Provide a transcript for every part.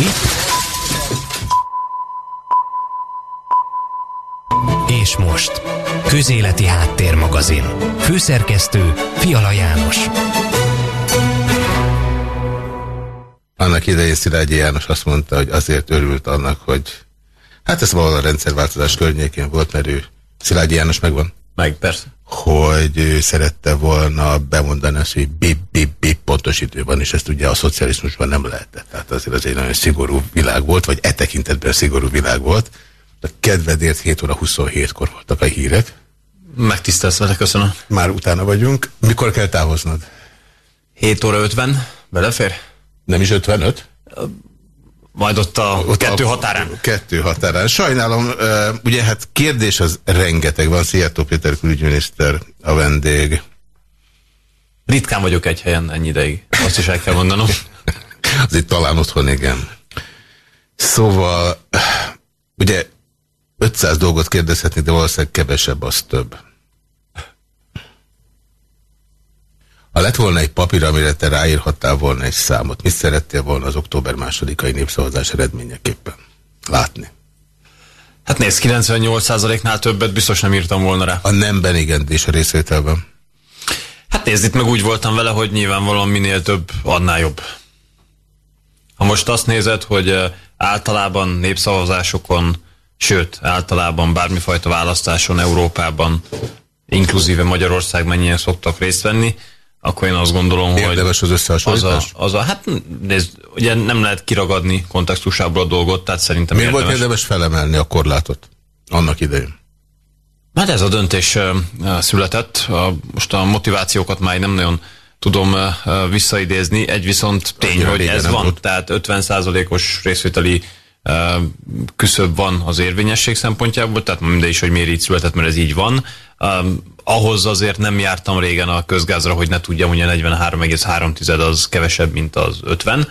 Itt. És most. Közéleti Háttérmagazin. Főszerkesztő Fiala János. Annak idején Szilágyi János azt mondta, hogy azért örült annak, hogy hát ez valahol a rendszerváltozás környékén volt, mert ő Szilágyi János megvan. Meg, persze. Hogy ő szerette volna bemondani azt, hogy bip, bip, bip pontos idő van, és ezt ugye a szocializmusban nem lehetett. Tehát azért az egy nagyon szigorú világ volt, vagy e tekintetben szigorú világ volt. A kedvedért 7 óra 27-kor voltak a hírek. Megtisztelsz vele, köszönöm. Már utána vagyunk. Mikor kell távoznod? 7 óra 50, belefér? Nem is 55? Majd ott a ott kettő a határán. Kettő határán. Sajnálom, ugye hát kérdés az rengeteg van. Szijjártó Péter külügyminiszter a vendég. Ritkán vagyok egy helyen ennyi ideig. Azt is el kell mondanom. Azért talán otthon igen. Szóval, ugye 500 dolgot kérdezhetni, de valószínűleg kevesebb, az több. Ha lett volna egy papír, amire te ráírhattál volna egy számot, mit szerettél volna az október másodikai népszavazás eredményeképpen látni? Hát nézd, 98%-nál többet biztos nem írtam volna rá. A nemben igen, és a részvételben? Hát nézd, itt meg úgy voltam vele, hogy nyilvánvalóan minél több, annál jobb. Ha most azt nézed, hogy általában népszavazásokon, sőt, általában bármifajta választáson Európában, inkluzíve Magyarország mennyien szoktak részt venni, akkor én azt gondolom, Érdemes hogy... Érdemes az összehasonlítás? Az a, az a, hát nézd, ugye nem lehet kiragadni kontextusából a dolgot, tehát szerintem Miért érdemes. volt érdemes felemelni a korlátot annak idején? Hát ez a döntés született. A, most a motivációkat már nem nagyon tudom visszaidézni. Egy viszont tény, Annyira hogy ez van. Volt. Tehát 50%-os részvételi küszöbb van az érvényesség szempontjából, tehát mindegy is, hogy miért így született, mert ez így van. Ahhoz azért nem jártam régen a közgázra, hogy ne tudjam, hogy a 43,3 az kevesebb, mint az 50.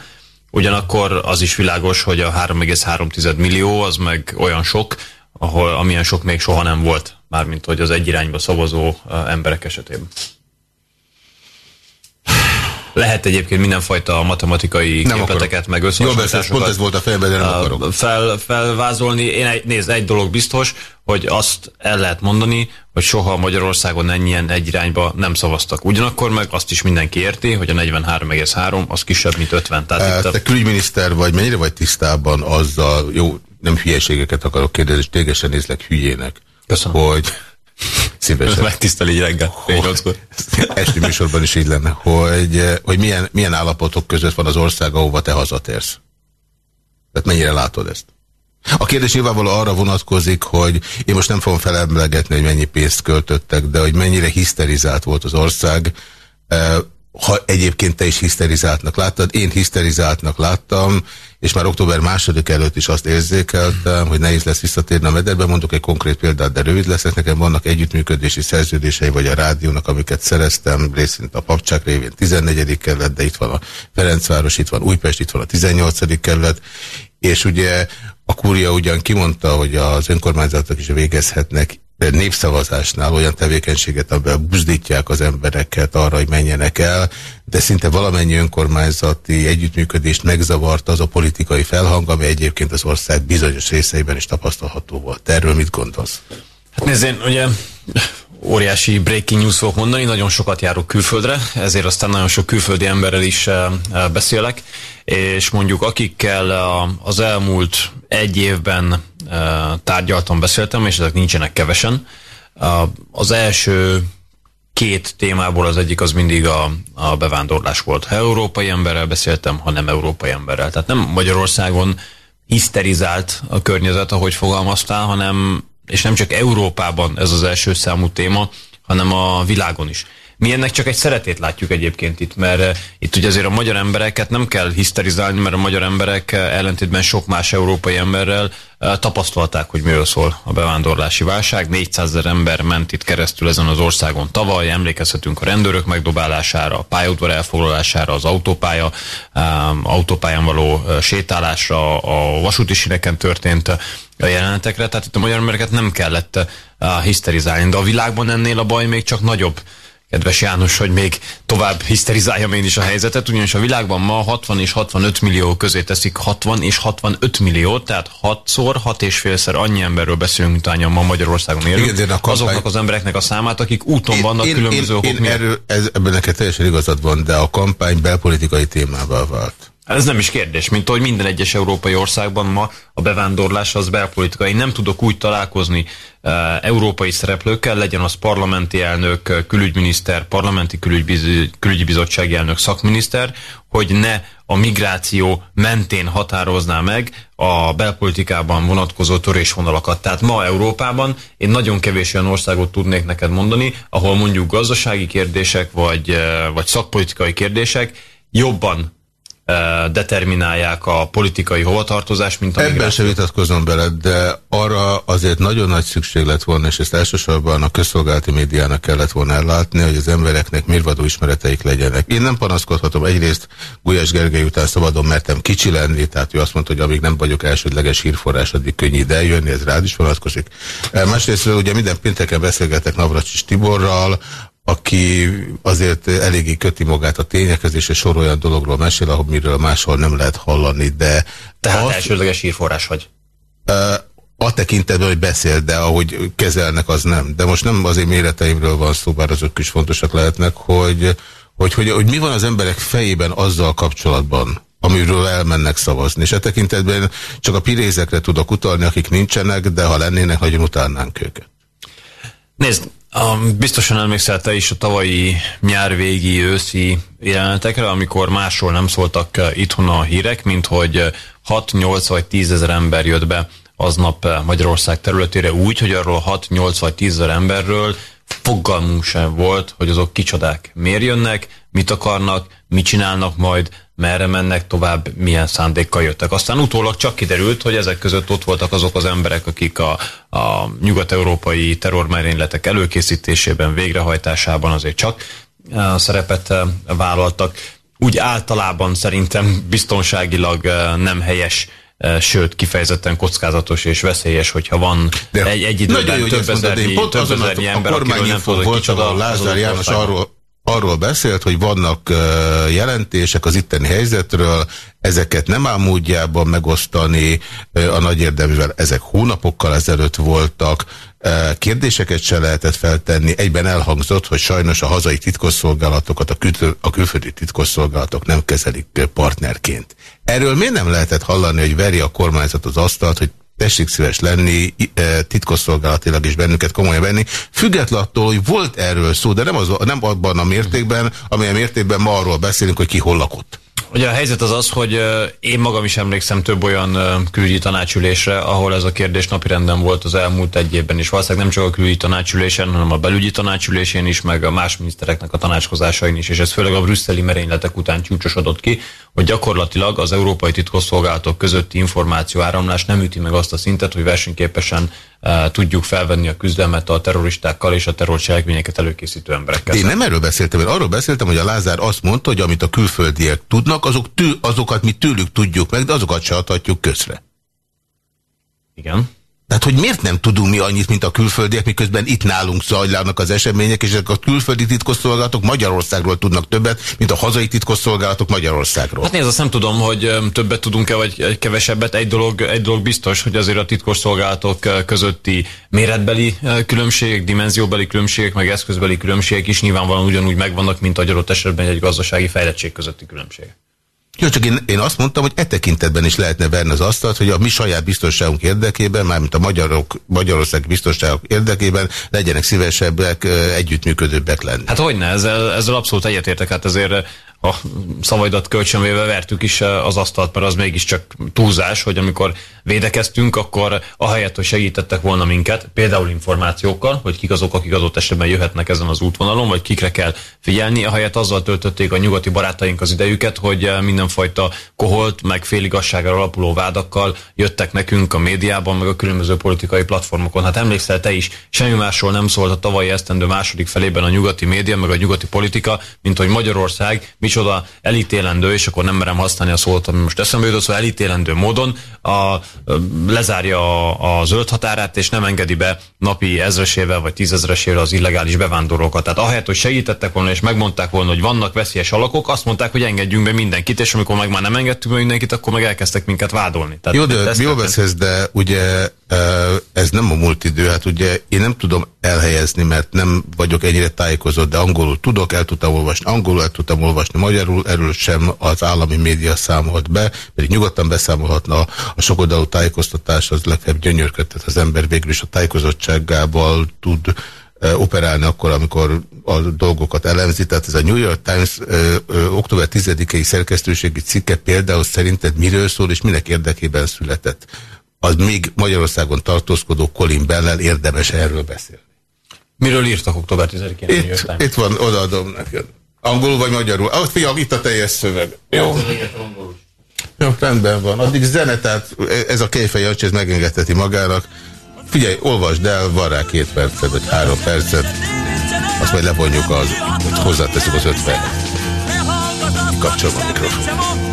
Ugyanakkor az is világos, hogy a 3,3 millió az meg olyan sok, ahol amilyen sok még soha nem volt, mármint hogy az egy irányba szavazó emberek esetében. Lehet egyébként mindenfajta matematikai nem képleteket, meg összehasonlításokat pont ez volt a fejemben, de nem akarok. Fel, felvázolni. Én egy, nézd, egy dolog biztos, hogy azt el lehet mondani, hogy soha Magyarországon ennyien egy irányba nem szavaztak. Ugyanakkor meg azt is mindenki érti, hogy a 43,3 az kisebb, mint 50. Tehát Te a... külügyminiszter vagy, mennyire vagy tisztában azzal, jó, nem hülyeségeket akarok kérdezni, és tégesen nézlek hülyének. Köszönöm. Hogy Szívesen. Megtisztel így reggel, Esti műsorban is így lenne, hogy, hogy milyen, milyen állapotok között van az ország, ahova te hazatérsz. Tehát mennyire látod ezt? A kérdés nyilvánvaló arra vonatkozik, hogy én most nem fogom felemlegetni, hogy mennyi pénzt költöttek, de hogy mennyire hiszterizált volt az ország, ha egyébként te is hiszterizáltnak láttad, én hiszterizáltnak láttam, és már október második előtt is azt érzékeltem, hogy nehéz lesz visszatérni a mederbe. Mondok egy konkrét példát, de rövid leszek. Nekem vannak együttműködési szerződései, vagy a rádiónak, amiket szereztem, részint a Papcsák révén 14. kerület, de itt van a Ferencváros, itt van Újpest, itt van a 18. kerület, és ugye a kúria ugyan kimondta, hogy az önkormányzatok is végezhetnek népszavazásnál olyan tevékenységet, amiben buzdítják az embereket arra, hogy menjenek el, de szinte valamennyi önkormányzati együttműködést megzavarta az a politikai felhang, ami egyébként az ország bizonyos részeiben is tapasztalható volt. Erről mit gondolsz? Hát nézd, én ugye óriási breaking news fogok mondani, nagyon sokat járok külföldre, ezért aztán nagyon sok külföldi emberrel is beszélek, és mondjuk akikkel az elmúlt egy évben tárgyaltam, beszéltem, és ezek nincsenek kevesen. Az első két témából az egyik az mindig a, a bevándorlás volt. Ha európai emberrel beszéltem, ha nem európai emberrel. Tehát nem Magyarországon hiszterizált a környezet, ahogy fogalmaztál, hanem, és nem csak Európában ez az első számú téma, hanem a világon is. Mi ennek csak egy szeretét látjuk egyébként itt, mert uh, itt ugye azért a magyar embereket nem kell hiszterizálni, mert a magyar emberek uh, ellentétben sok más európai emberrel uh, tapasztalták, hogy miről szól a bevándorlási válság. 400 ezer ember ment itt keresztül ezen az országon tavaly, emlékezhetünk a rendőrök megdobálására, a pályaudvar elfoglalására, az autópálya, autópályán való sétálásra, a vasúti sineken történt a jelenetekre, tehát itt a magyar embereket nem kellett hiszterizálni, de a világban ennél a baj még csak nagyobb kedves János, hogy még tovább hiszterizáljam én is a helyzetet, ugyanis a világban ma 60 és 65 millió közé teszik 60 és 65 millió, tehát 6-szor, 6 és félszer annyi emberről beszélünk, mint ma Magyarországon élünk. Igen, kampány... Azoknak az embereknek a számát, akik úton én, vannak én, különböző okok miatt. Erről, ez, ebben neked teljesen igazad van, de a kampány belpolitikai témával vált. Ez nem is kérdés, mint hogy minden egyes európai országban ma a bevándorlás az belpolitikai. Nem tudok úgy találkozni uh, európai szereplőkkel, legyen az parlamenti elnök, eh, külügyminiszter, parlamenti külügybiz, külügyi bizottsági elnök, szakminiszter, hogy ne a migráció mentén határozná meg a belpolitikában vonatkozó törésvonalakat. Tehát ma Európában én nagyon kevés olyan országot tudnék neked mondani, ahol mondjuk gazdasági kérdések vagy, eh, vagy szakpolitikai kérdések jobban determinálják a politikai hovatartozást, mint a Ebben migráció. sem vitatkozom bele, de arra azért nagyon nagy szükség lett volna, és ezt elsősorban a közszolgálati médiának kellett volna ellátni, hogy az embereknek mérvadó ismereteik legyenek. Én nem panaszkodhatom egyrészt Gulyás Gergely után szabadon mertem kicsi lenni, tehát ő azt mondta, hogy amíg nem vagyok elsődleges hírforrás, addig könnyű ide eljönni, ez rád is vonatkozik. Másrészt ugye minden pénteken beszélgetek Navracsis Tiborral, aki azért eléggé köti magát a tényekhez, és egy sor olyan dologról mesél, amiről máshol nem lehet hallani, de... Tehát az, elsődleges írforrás vagy? A tekintetben, hogy beszél, de ahogy kezelnek, az nem. De most nem az én méreteimről van szó, bár azok is fontosak lehetnek, hogy, hogy, hogy, hogy mi van az emberek fejében azzal kapcsolatban, amiről elmennek szavazni. És e tekintetben csak a pirézekre tudok utalni, akik nincsenek, de ha lennének, nagyon utálnánk őket. Nézd, Um, biztosan emlékszel te is a tavalyi nyárvégi őszi jelenetekre, amikor másról nem szóltak uh, itthon a hírek, mint hogy 6, uh, 8 vagy 10 ezer ember jött be aznap uh, Magyarország területére. Úgy, hogy arról 6, 8 vagy 10 ezer emberről fogalmunk sem volt, hogy azok kicsodák, miért jönnek, mit akarnak, mit csinálnak majd, merre mennek tovább, milyen szándékkal jöttek. Aztán utólag csak kiderült, hogy ezek között ott voltak azok az emberek, akik a, a nyugat-európai terrormerényletek előkészítésében, végrehajtásában azért csak a szerepet vállaltak. Úgy általában szerintem biztonságilag nem helyes sőt, kifejezetten kockázatos és veszélyes, hogyha van De egy, egy időben jó, több ezernyi, több ezernyi ember, nem tudod, hogy kicsoda. Lázár János arról, arról beszélt, hogy vannak jelentések az itteni helyzetről, ezeket nem áll módjában megosztani a nagy érdeművel, ezek hónapokkal ezelőtt voltak, kérdéseket se lehetett feltenni, egyben elhangzott, hogy sajnos a hazai titkosszolgálatokat a, kül a külföldi titkosszolgálatok nem kezelik partnerként. Erről miért nem lehetett hallani, hogy veri a kormányzat az asztalt, hogy tessék szíves lenni, e, titkosszolgálatilag is bennünket komolyan venni, független attól, hogy volt erről szó, de nem, az, nem abban a mértékben, amilyen mértékben ma arról beszélünk, hogy ki hol lakott. Ugye a helyzet az az, hogy én magam is emlékszem több olyan külügyi tanácsülésre, ahol ez a kérdés napirenden volt az elmúlt egy évben is. Valószínűleg nem csak a külügyi tanácsülésen, hanem a belügyi tanácsülésén is, meg a más minisztereknek a tanácskozásain is, és ez főleg a brüsszeli merényletek után csúcsosodott ki, hogy gyakorlatilag az európai titkosszolgálatok közötti információ áramlás nem üti meg azt a szintet, hogy versenyképesen tudjuk felvenni a küzdelmet a terroristákkal és a terrorcselekményeket előkészítő emberekkel. Én nem erről beszéltem, én arról beszéltem, hogy a Lázár azt mondta, hogy amit a külföldiek tudnak, azok tű, azokat mi tőlük tudjuk meg, de azokat se adhatjuk közre. Igen. Tehát, hogy miért nem tudunk mi annyit, mint a külföldiek, miközben itt nálunk zajlanak az események, és ezek a külföldi titkosszolgálatok Magyarországról tudnak többet, mint a hazai titkosszolgálatok Magyarországról. Hát nézd, azt nem tudom, hogy többet tudunk-e, vagy kevesebbet. Egy dolog, egy dolog biztos, hogy azért a titkosszolgálatok közötti méretbeli különbségek, dimenzióbeli különbségek, meg eszközbeli különbségek is nyilvánvalóan ugyanúgy megvannak, mint a adott esetben egy gazdasági fejlettség közötti különbségek. Jó, csak én, én azt mondtam, hogy e tekintetben is lehetne verni az asztalt, hogy a mi saját biztonságunk érdekében, mármint a magyarok, Magyarország biztonságok érdekében legyenek szívesebbek, együttműködőbbek lenni. Hát hogyne, ezzel, ezzel abszolút egyetértek, hát ezért a szavaidat kölcsönvéve vertük is az asztalt, mert az mégiscsak túlzás, hogy amikor védekeztünk, akkor ahelyett, hogy segítettek volna minket, például információkkal, hogy kik azok, akik adott esetben jöhetnek ezen az útvonalon, vagy kikre kell figyelni, ahelyett azzal töltötték a nyugati barátaink az idejüket, hogy mindenfajta koholt, meg féligasságra alapuló vádakkal jöttek nekünk a médiában, meg a különböző politikai platformokon. Hát emlékszel te is, semmi másról nem szólt a tavalyi esztendő második felében a nyugati média, meg a nyugati politika, mint hogy Magyarország mit micsoda elítélendő, és akkor nem merem használni a szót, ami most eszembe jutott, szóval elítélendő módon a, lezárja a, a zöld határát, és nem engedi be napi ezresével vagy tízezresével az illegális bevándorlókat. Tehát ahelyett, hogy segítettek volna és megmondták volna, hogy vannak veszélyes alakok, azt mondták, hogy engedjünk be mindenkit, és amikor meg már nem engedtünk be mindenkit, akkor meg elkezdtek minket vádolni. Tehát jó, de jól beszélsz, de ugye ez nem a múlt idő, hát ugye én nem tudom elhelyezni, mert nem vagyok ennyire tájékozott, de angolul tudok, el tudtam olvasni, angolul el tudtam olvasni, magyarul, erről sem az állami média számolt be, pedig nyugodtan beszámolhatna a sokoldalú tájékoztatás, az legfeljebb gyönyörködtet az ember végül is a tájékozottságával tud operálni akkor, amikor a dolgokat elemzi. Tehát ez a New York Times ö, ö, október 10-i szerkesztőségi cikke például szerinted miről szól, és minek érdekében született? Az még Magyarországon tartózkodó Colin Bellel érdemes erről beszélni. Miről írtak október 10-én? Itt, itt van, odaadom neked. Angolul vagy magyarul? Ah, fiam, itt a teljes szöveg. Jó. Jó, rendben van. Addig zene, tehát ez a kejfej ez megengedheti magának. Figyelj, olvasd el, van rá két percet, vagy három percet. Azt majd levonjuk az, hogy hozzáteszünk az ötven. Kapcsolom a mikrofon.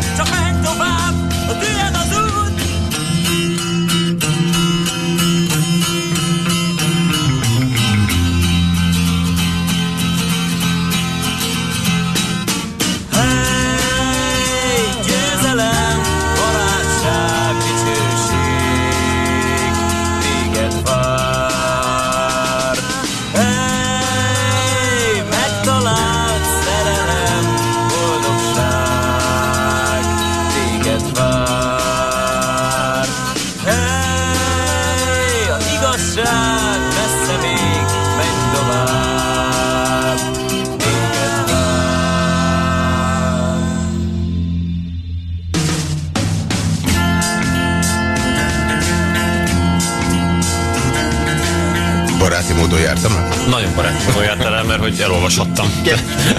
El, mert hogy elolvashattam.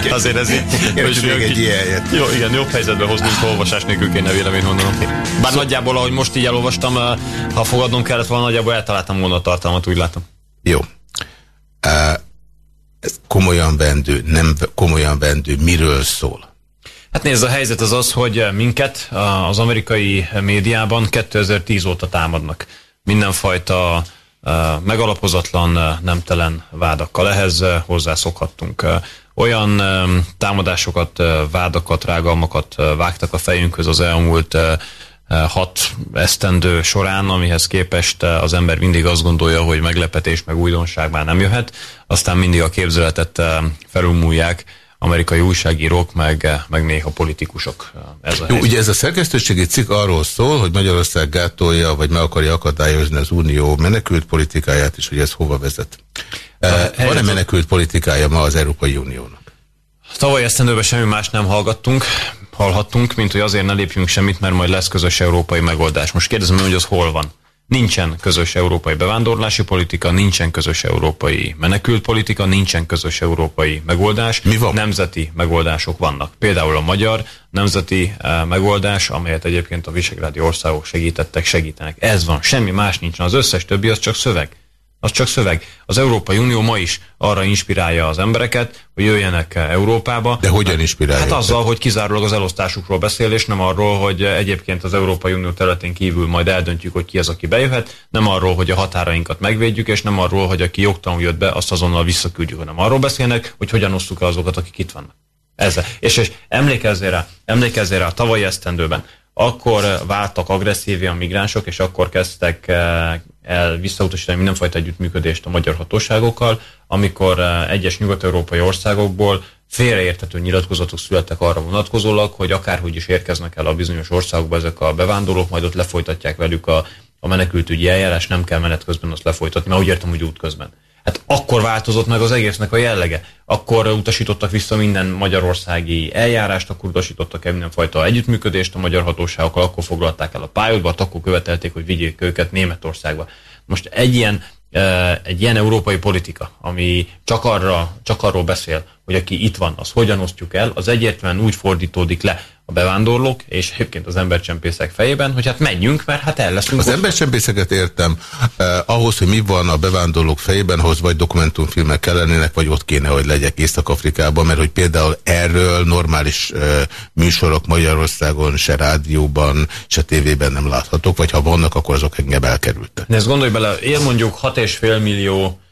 Azért ez így... Most még egy ilyen Jó, igen, jobb helyzetbe hozni, ha olvasás nélkül kéne véleményt mondanom. Bár szó... nagyjából, ahogy most így elolvastam, eh, ha fogadnom kellett volna, nagyjából eltaláltam volna a tartalmat, úgy látom. Jó. Uh, ez komolyan vendő, nem komolyan vendő, miről szól? Hát nézd, a helyzet az az, hogy minket az amerikai médiában 2010 óta támadnak. Mindenfajta megalapozatlan, nemtelen vádakkal. Ehhez hozzászokhattunk. Olyan támadásokat, vádakat, rágalmakat vágtak a fejünkhöz az elmúlt hat esztendő során, amihez képest az ember mindig azt gondolja, hogy meglepetés, meg újdonság már nem jöhet, aztán mindig a képzeletet felülmúlják, amerikai újságírók, meg, meg néha politikusok. Ez a Jó, ugye ez a szerkesztőségi cikk arról szól, hogy Magyarország gátolja, vagy meg akarja akadályozni az unió menekült politikáját, és hogy ez hova vezet. Van-e menekült politikája ma az Európai Uniónak? Tavaly esztendőben semmi más nem hallgattunk, hallhattunk, mint hogy azért ne lépjünk semmit, mert majd lesz közös európai megoldás. Most kérdezem, hogy az hol van? Nincsen közös európai bevándorlási politika, nincsen közös európai menekültpolitika, nincsen közös európai megoldás. Mi van? Nemzeti megoldások vannak. Például a magyar nemzeti uh, megoldás, amelyet egyébként a visegrádi országok segítettek, segítenek. Ez van, semmi más nincsen. Az összes többi az csak szöveg az csak szöveg. Az Európai Unió ma is arra inspirálja az embereket, hogy jöjjenek Európába. De hogyan inspirálja? Hát azzal, hogy kizárólag az elosztásukról beszél, és nem arról, hogy egyébként az Európai Unió területén kívül majd eldöntjük, hogy ki az, aki bejöhet, nem arról, hogy a határainkat megvédjük, és nem arról, hogy aki jogtalanul jött be, azt azonnal visszaküldjük, hanem arról beszélnek, hogy hogyan osztuk el azokat, akik itt vannak. Ezzel. És, és emlékezzél rá, emlékezzél rá a tavalyi esztendőben, akkor váltak agresszívia a migránsok, és akkor kezdtek el visszautasítani mindenfajta együttműködést a magyar hatóságokkal, amikor eh, egyes nyugat-európai országokból félreérthető nyilatkozatok születtek arra vonatkozólag, hogy akárhogy is érkeznek el a bizonyos országokba ezek a bevándorlók, majd ott lefolytatják velük a, a menekültügyi eljárás, nem kell menet közben azt lefolytatni, mert úgy értem, hogy útközben. Hát akkor változott meg az egésznek a jellege. Akkor utasítottak vissza minden magyarországi eljárást, akkor utasítottak el mindenfajta együttműködést a magyar hatóságokkal, akkor foglalták el a pályodba, akkor követelték, hogy vigyék őket Németországba. Most egy ilyen, egy ilyen európai politika, ami csak, arra, csak arról beszél, hogy aki itt van, az hogyan osztjuk el, az egyértelműen úgy fordítódik le a bevándorlók és egyébként az embercsempészek fejében, hogy hát menjünk, mert hát el leszünk. Az embercsempészeket értem. Eh, ahhoz, hogy mi van a bevándorlók fejében, ahhoz vagy dokumentumfilmek kellenének, vagy ott kéne, hogy legyek Észak-Afrikában, mert hogy például erről normális eh, műsorok Magyarországon, se rádióban, se tévében nem láthatók, vagy ha vannak, akkor azok engem elkerültek. De ezt gondolj bele, én mondjuk 6,5 millió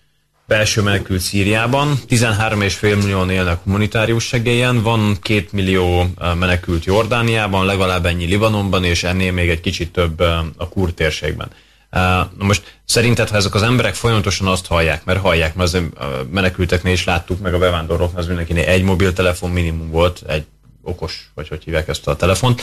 belső menekült Szíriában, 13,5 millióan élnek humanitárius segélyen, van 2 millió menekült Jordániában, legalább ennyi Libanonban, és ennél még egy kicsit több a kur térségben. Na most szerinted, ha ezek az emberek folyamatosan azt hallják, mert hallják, mert az menekülteknél is láttuk, meg a bevándorlóknál az mindenkinél egy mobiltelefon minimum volt, egy okos, vagy hogy hívják ezt a telefont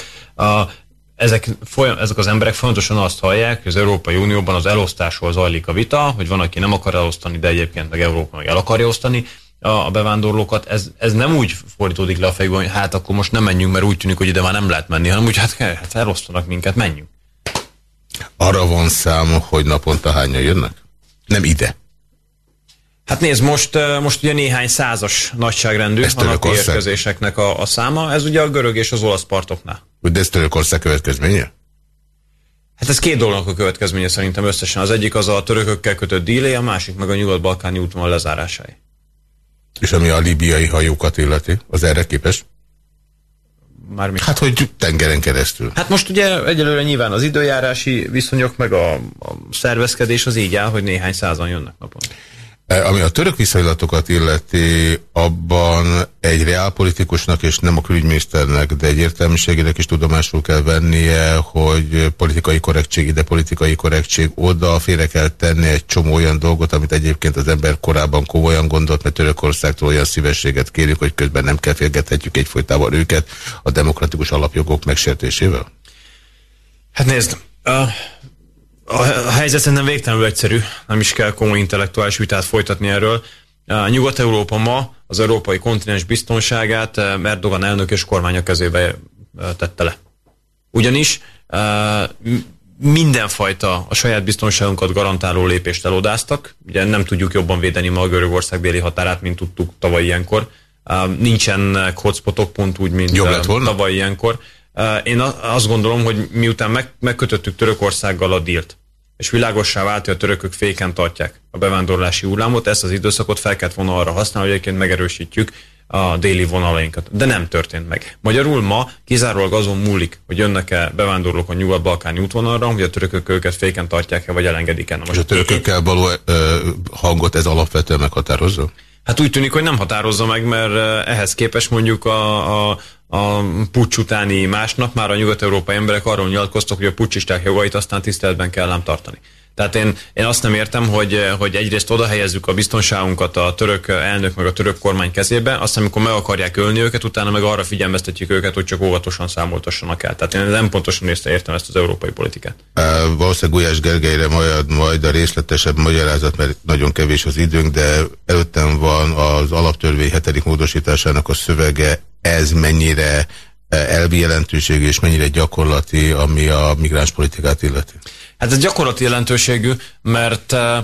ezek, folyam, ezek az emberek fontosan azt hallják, hogy az Európai Unióban az elosztásról zajlik a vita, hogy van, aki nem akar elosztani, de egyébként meg Európa meg el akarja osztani a, a bevándorlókat. Ez, ez nem úgy fordítódik le a fejükben, hogy hát akkor most nem menjünk, mert úgy tűnik, hogy ide már nem lehet menni, hanem úgy, hát, hát elosztanak minket, menjünk. Arra van szám, hogy naponta hányan jönnek? Nem ide. Hát nézd, most, most ugye néhány százas nagyságrendű a napi érkezéseknek a, a száma. Ez ugye a görög és az olasz partoknál. De ez Törökország következménye? Hát ez két dolognak a következménye szerintem összesen. Az egyik az a törökökkel kötött dílé, a másik meg a nyugat-balkáni útvonal lezárásai. És ami a libiai hajókat illeti, az erre képes? Mármint. Hát, hogy tengeren keresztül. Hát most ugye egyelőre nyilván az időjárási viszonyok, meg a, a szervezkedés az így áll, hogy néhány százan jönnek napon. E, ami a török viszonylatokat illeti, abban egy reálpolitikusnak és nem a külügyminiszternek, de egy értelmiségének is tudomásul kell vennie, hogy politikai korrektség ide, politikai korrektség oda, félre kell tenni egy csomó olyan dolgot, amit egyébként az ember korábban komolyan gondolt, mert Törökországtól olyan szívességet kérjük, hogy közben nem kell félgethetjük egyfolytában őket a demokratikus alapjogok megsértésével? Hát nézd, uh a, a helyzet szerintem végtelenül egyszerű, nem is kell komoly intellektuális vitát folytatni erről. Nyugat-Európa ma az európai kontinens biztonságát eh, Erdogan elnök és kormánya kezébe eh, tette le. Ugyanis eh, mindenfajta a saját biztonságunkat garantáló lépést elodáztak. Ugye nem tudjuk jobban védeni ma a Görögország béli határát, mint tudtuk tavaly ilyenkor. Nincsenek hotspotok pont úgy, mint tavaly ilyenkor. Én azt gondolom, hogy miután meg, megkötöttük Törökországgal a dílt, és világossá vált, hogy a törökök féken tartják a bevándorlási hullámot, ezt az időszakot fel kellett volna arra használni, hogy egyébként megerősítjük a déli vonalainkat. De nem történt meg. Magyarul ma kizárólag azon múlik, hogy jönnek-e bevándorlók a nyugat-balkáni útvonalra, hogy a törökök őket féken tartják-e, vagy elengedik-e. És a törökökkel való ö, hangot ez alapvetően meghatározza? Hát úgy tűnik, hogy nem határozza meg, mert ehhez képest mondjuk a, a, a pucs utáni másnap már a nyugat-európai emberek arról nyilatkoztak, hogy a pucsisták jogait aztán tiszteletben kell nem tartani. Tehát én, én azt nem értem, hogy, hogy egyrészt oda helyezzük a biztonságunkat a török elnök meg a török kormány kezébe, aztán amikor meg akarják ölni őket, utána meg arra figyelmeztetjük őket, hogy csak óvatosan számoltassanak el. Tehát én nem pontosan értem ezt az európai politikát. Uh, valószínűleg Gulyás Gergelyre majd, majd a részletesebb magyarázat, mert nagyon kevés az időnk, de előttem van az alaptörvény hetedik módosításának a szövege, ez mennyire elvi jelentőségű és mennyire gyakorlati, ami a migránspolitikát illeti? Hát ez gyakorlati jelentőségű, mert uh,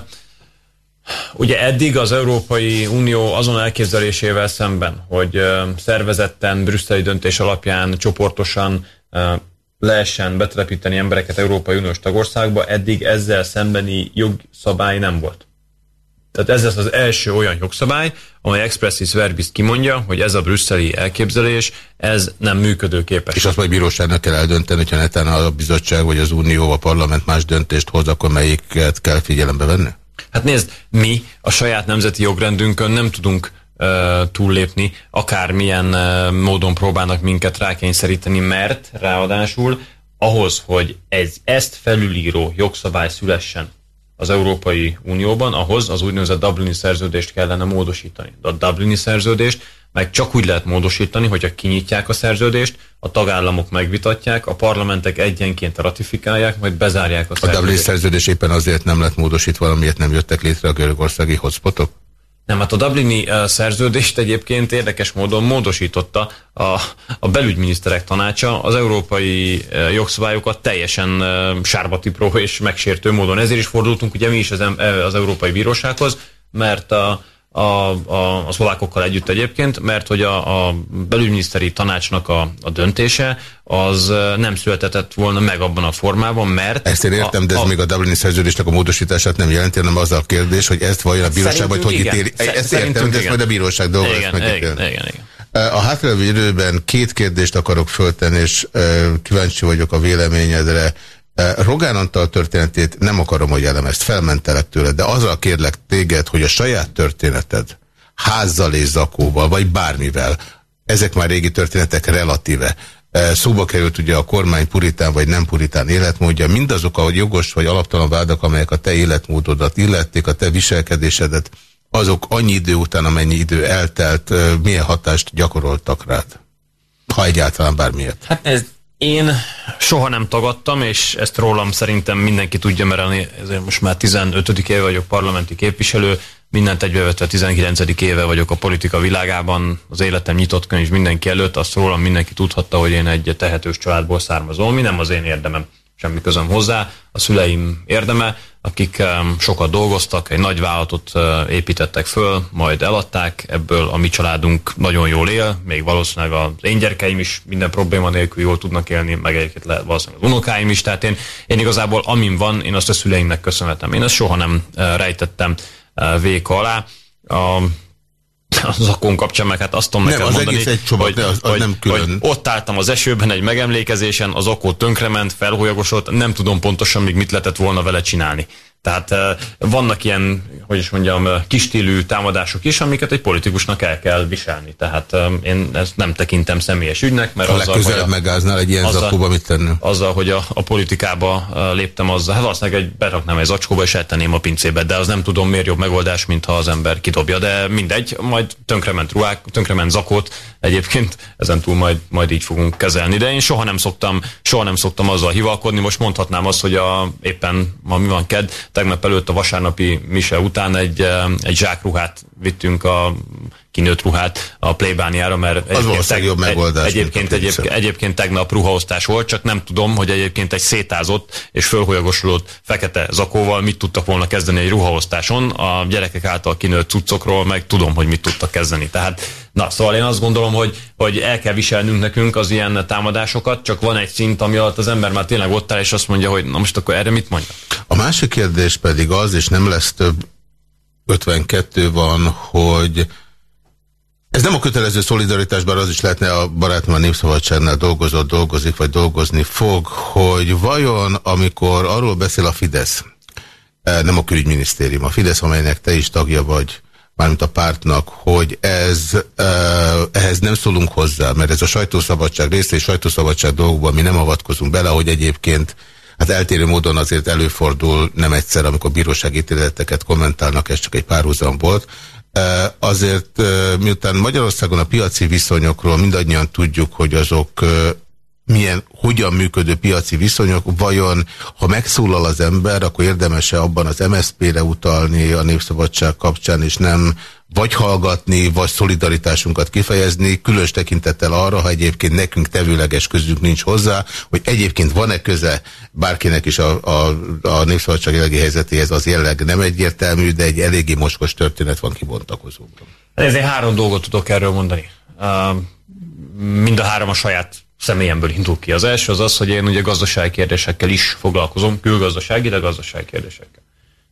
ugye eddig az Európai Unió azon elképzelésével szemben, hogy uh, szervezetten, brüsszeli döntés alapján, csoportosan uh, lehessen betelepíteni embereket Európai Uniós tagországba, eddig ezzel szembeni jogszabály nem volt. Tehát ez lesz az első olyan jogszabály, amely expressis verbis kimondja, hogy ez a brüsszeli elképzelés, ez nem működőképes. És azt majd bíróságnak kell eldönteni, hogyha netán a bizottság vagy az unió, a parlament más döntést hoz, akkor melyiket kell figyelembe venni? Hát nézd, mi a saját nemzeti jogrendünkön nem tudunk uh, túllépni, akármilyen uh, módon próbálnak minket rákényszeríteni, mert ráadásul ahhoz, hogy egy ezt felülíró jogszabály szülessen, az Európai Unióban, ahhoz az úgynevezett Dublini szerződést kellene módosítani. De a Dublini szerződést meg csak úgy lehet módosítani, hogyha kinyitják a szerződést, a tagállamok megvitatják, a parlamentek egyenként ratifikálják, majd bezárják a, szerződést. A Dublini szerződés éppen azért nem lett módosítva, valamiért nem jöttek létre a görögországi hotspotok? Nem, hát a Dublini uh, szerződést egyébként érdekes módon módosította a, a belügyminiszterek tanácsa az európai uh, jogszabályokat teljesen uh, sárba és megsértő módon. Ezért is fordultunk ugye mi is az, az Európai Bírósághoz, mert a, a, a, a szlovákokkal együtt egyébként, mert hogy a, a belügyminiszteri tanácsnak a, a döntése az nem született volna meg abban a formában, mert... Ezt én értem, de ez a, még a Dublini szerződésnek a módosítását nem jelenti, hanem az a kérdés, hogy ezt vajon a bíróság vagy hogy ítéli. Ezt értem, de ezt majd a bíróság dolga igen, igen, igen, igen, igen. A hátralévő időben két kérdést akarok föltenni, és kíváncsi vagyok a véleményedre. Rogán Antal történetét nem akarom, hogy elemezt, felmentelek tőle, de azzal kérlek téged, hogy a saját történeted házzal és zakóval, vagy bármivel, ezek már régi történetek relatíve, Szóba került ugye a kormány puritán vagy nem puritán életmódja, mindazok a jogos vagy alaptalan vádak, amelyek a te életmódodat illették, a te viselkedésedet, azok annyi idő után, amennyi idő eltelt, milyen hatást gyakoroltak rád? Ha egyáltalán bármiért. Hát ez én soha nem tagadtam, és ezt rólam szerintem mindenki tudja, mert ezért most már 15. éve vagyok parlamenti képviselő, mindent egybevetve 19. éve vagyok a politika világában, az életem nyitott könyv mindenki előtt, azt rólam mindenki tudhatta, hogy én egy tehetős családból származom, mi nem az én érdemem semmi közöm hozzá. A szüleim érdeme, akik sokat dolgoztak, egy nagy vállalatot építettek föl, majd eladták, ebből a mi családunk nagyon jól él, még valószínűleg az én gyerekeim is minden probléma nélkül jól tudnak élni, meg egyébként lehet valószínűleg az unokáim is, tehát én, én igazából amin van, én azt a szüleimnek köszönhetem. Én ezt soha nem rejtettem véka alá. A, az zakon kapcsán, meg hát azt tudom nem, nekem az mondani, egész egy csomag, hogy, az, az hogy, nem külön. hogy ott álltam az esőben egy megemlékezésen, az akó tönkrement, felhólyagosott, nem tudom pontosan még mit lehetett volna vele csinálni. Tehát vannak ilyen, hogy is mondjam, kistílű támadások is, amiket egy politikusnak el kell viselni. Tehát én ezt nem tekintem személyes ügynek, mert azzal, legközelebb megáznál egy ilyen azzal, zakóba, mit tenni? Azzal, hogy a, a politikába léptem azzal, hát valószínűleg egy, beraknám egy zacskóba, és eltenném a pincébe, de az nem tudom miért jobb megoldás, mint ha az ember kidobja, de mindegy, majd tönkrement ruhák, tönkrement zakót, egyébként ezen túl majd, majd így fogunk kezelni, de én soha nem szoktam, soha nem szoktam azzal hivalkodni, most mondhatnám azt, hogy a, éppen ma mi van ked, tegnap előtt a vasárnapi mise után egy, eh, egy zsákruhát vittünk a kinőtt ruhát a plébániára, mert az egyébként, jobb megoldás, egyébként, egyébként, egyébként tegnap ruhaosztás volt, csak nem tudom, hogy egyébként egy szétázott és fölholyagosulott fekete zakóval mit tudtak volna kezdeni egy ruhaosztáson, a gyerekek által kinőtt cuccokról meg tudom, hogy mit tudtak kezdeni. Tehát, na, szóval én azt gondolom, hogy, hogy el kell viselnünk nekünk az ilyen támadásokat, csak van egy szint, ami alatt az ember már tényleg ott áll, és azt mondja, hogy na most akkor erre mit mondja? A másik kérdés pedig az, és nem lesz több 52 van, hogy ez nem a kötelező szolidaritás, bár az is lehetne a barátom a Népszabadságnál dolgozott, dolgozik, vagy dolgozni fog, hogy vajon, amikor arról beszél a Fidesz, e, nem a külügyminisztérium, a Fidesz, amelynek te is tagja vagy, mármint a pártnak, hogy ez, e, ehhez nem szólunk hozzá, mert ez a sajtószabadság része, és sajtószabadság dolgokban mi nem avatkozunk bele, hogy egyébként hát eltérő módon azért előfordul nem egyszer, amikor bíróságítéleteket kommentálnak, ez csak egy párhuzam volt, Azért miután Magyarországon a piaci viszonyokról mindannyian tudjuk, hogy azok milyen, hogyan működő piaci viszonyok, vajon ha megszólal az ember, akkor érdemes-e abban az MSZP-re utalni a Népszabadság kapcsán, és nem vagy hallgatni, vagy szolidaritásunkat kifejezni, különös tekintettel arra, ha egyébként nekünk tevőleges közünk nincs hozzá, hogy egyébként van-e köze bárkinek is a, a, a Népszabadság jelenlegi helyzetéhez, az jelleg nem egyértelmű, de egy eléggé moskos történet van kibontakozóban. Ezért három dolgot tudok erről mondani. Uh, mind a három a saját személyemből indul ki. Az első az az, hogy én ugye gazdasági kérdésekkel is foglalkozom, külgazdasági, de gazdasági kérdésekkel.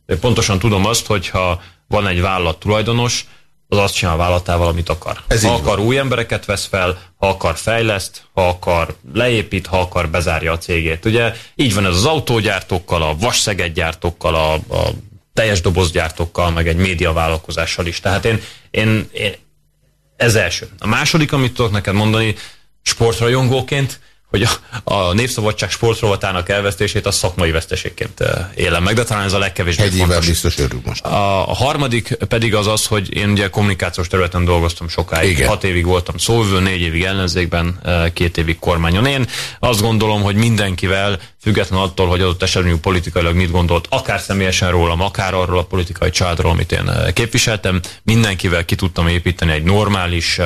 De pontosan tudom azt, hogy ha van egy vállalat tulajdonos, az azt csinál a vállalatával, amit akar. Ez ha akar van. új embereket vesz fel, ha akar fejleszt, ha akar leépít, ha akar bezárja a cégét. Ugye így van ez az autógyártókkal, a vasszegedgyártókkal, a, a teljes dobozgyártókkal, meg egy médiavállalkozással is. Tehát én, én, én ez első. A második, amit tudok neked mondani, sportrajongóként, hogy a, a Népszabadság sportrovatának elvesztését a szakmai veszteségként eh, élem meg, de talán ez a legkevésbé Egy fontos. biztos örül most. A, a harmadik pedig az az, hogy én ugye kommunikációs területen dolgoztam sokáig. Igen. Hat évig voltam szóvő, négy évig ellenzékben, eh, két évig kormányon. Én azt gondolom, hogy mindenkivel, független attól, hogy adott esetben politikailag mit gondolt, akár személyesen rólam, akár arról a politikai családról, amit én eh, képviseltem, mindenkivel ki tudtam építeni egy normális,